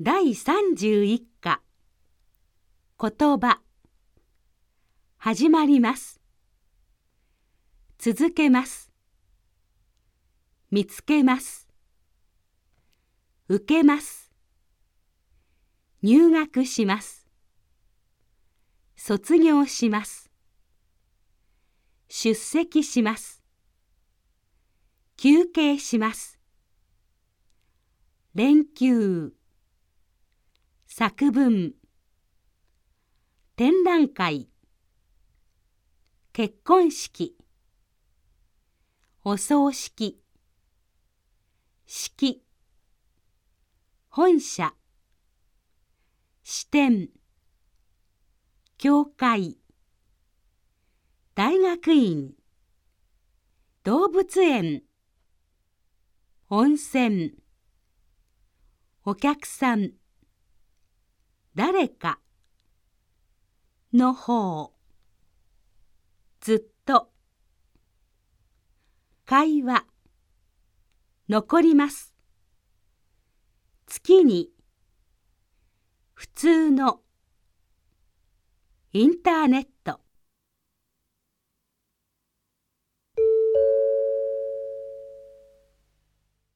第31課。言葉。始まります。続けます。見つけます。受けます。入学します。卒業します。出席します。休憩します。連休。作文。展覧会。結婚式。お葬式。式。本社。支店。教会。大学院。動物園。温泉。お客さん。誰かの方ずっと会話残ります。月に普通のインターネット。